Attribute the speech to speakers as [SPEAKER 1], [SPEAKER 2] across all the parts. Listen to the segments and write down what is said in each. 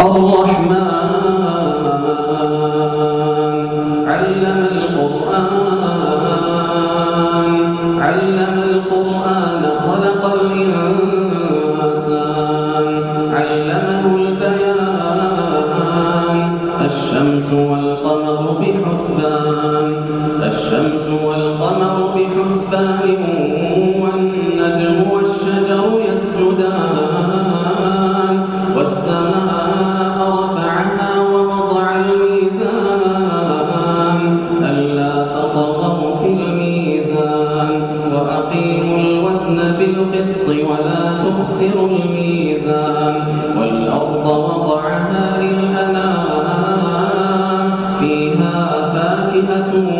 [SPEAKER 1] الرحمن. علم القرآن. علم القرآن. خلق الإنسان. علمه البيان. الشمس والقمر بحسبان. الشمس والقمر بحسبان. امرأة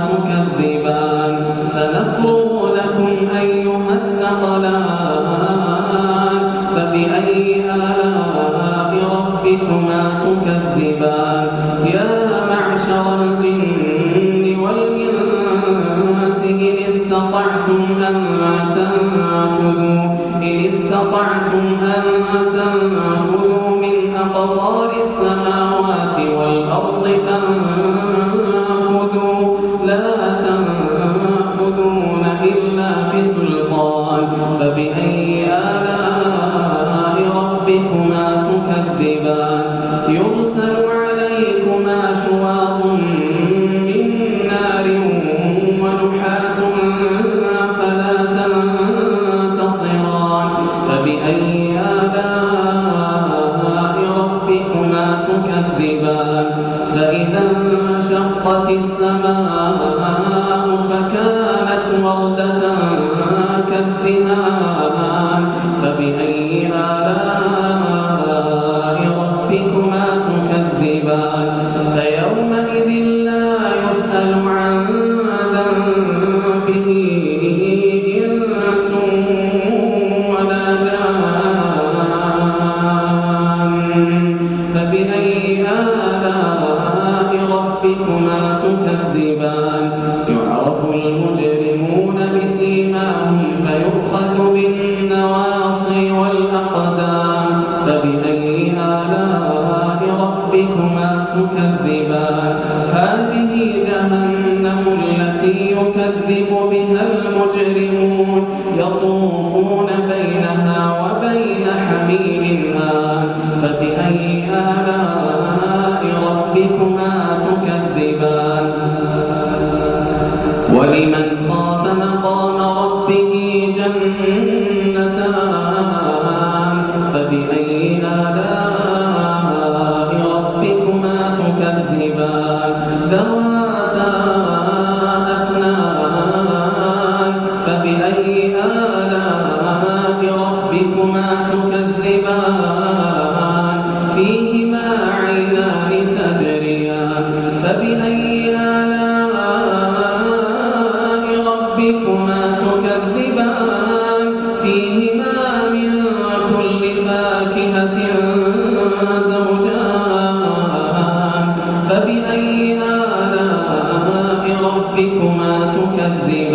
[SPEAKER 1] استطعتم أن تنفذوا. إن استطعتم أن تنفذوا من أقطار السماوات والأرض فانفذوا. ربكما تكذبان. هذه جهنم التي يكذب بها المجرمون. يطوفون بينها وبين حميم فبأي آلاء ربكما Lower.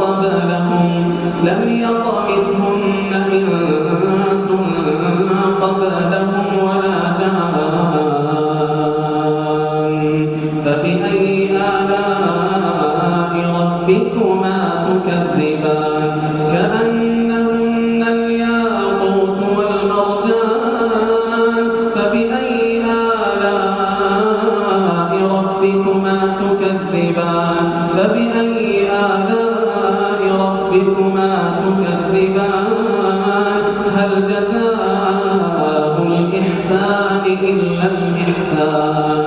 [SPEAKER 1] قبلهم لم يطمث إلا الإحسان.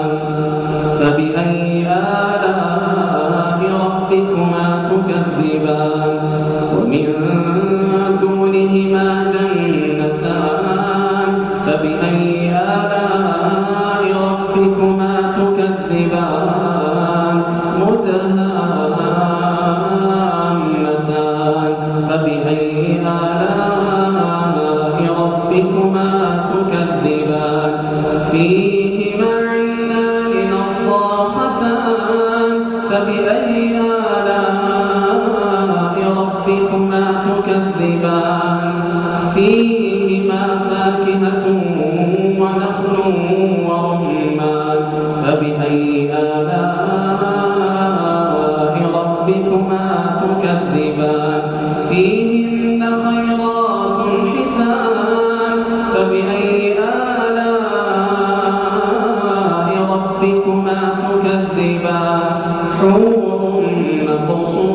[SPEAKER 1] o consumo